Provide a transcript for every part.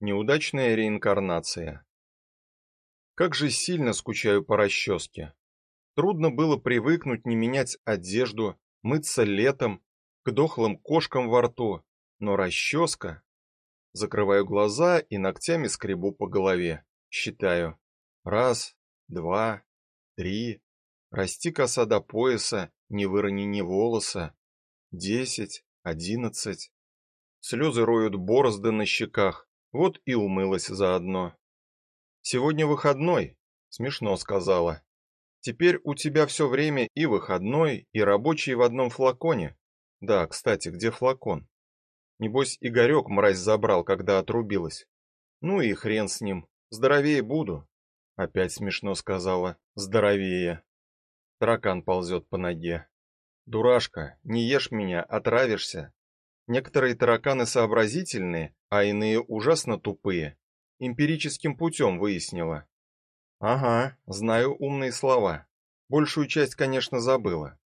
Неудачная реинкарнация. Как же сильно скучаю по расческе. Трудно было привыкнуть не менять одежду, мыться летом, к дохлым кошкам во рту, но расческа... Закрываю глаза и ногтями скребу по голове. Считаю. Раз, два, три. Расти коса до пояса, не вырони ни волоса. Десять, одиннадцать. Слезы роют борозды на щеках. Вот и умылась заодно. Сегодня выходной, смешно сказала. Теперь у тебя все время и выходной, и рабочий в одном флаконе. Да, кстати, где флакон? Небось, Игорек мразь забрал, когда отрубилась. Ну и хрен с ним, здоровее буду. Опять смешно сказала, здоровее. Таракан ползет по ноге. Дурашка, не ешь меня, отравишься. Некоторые тараканы сообразительные, а иные ужасно тупые. Эмпирическим путем выяснила. Ага, знаю умные слова. Большую часть, конечно, забыла.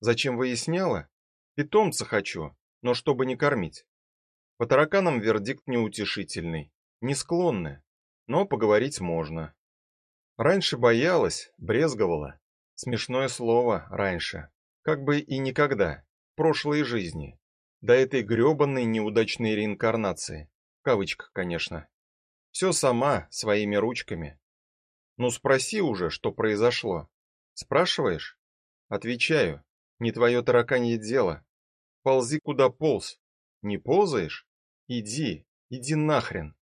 Зачем выясняла? Питомца хочу, но чтобы не кормить. По тараканам вердикт неутешительный. Не склонны, но поговорить можно. Раньше боялась, брезговала. Смешное слово раньше. Как бы и никогда. В прошлой жизни. До этой грёбаной неудачной реинкарнации. В кавычках, конечно. Все сама, своими ручками. Ну спроси уже, что произошло. Спрашиваешь? Отвечаю. Не твое тараканье дело. Ползи куда полз. Не ползаешь? Иди, иди нахрен.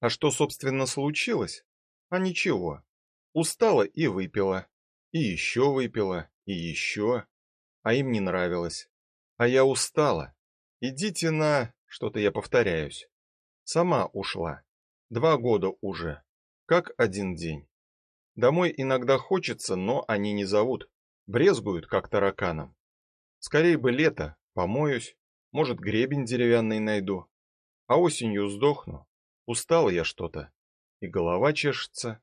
А что, собственно, случилось? А ничего. Устала и выпила. И еще выпила, и еще. А им не нравилось. А я устала. Идите на... Что-то я повторяюсь. Сама ушла. Два года уже. Как один день. Домой иногда хочется, но они не зовут. Брезгуют, как тараканам. Скорей бы лето, помоюсь, может, гребень деревянный найду. А осенью сдохну. Устала я что-то. И голова чешется.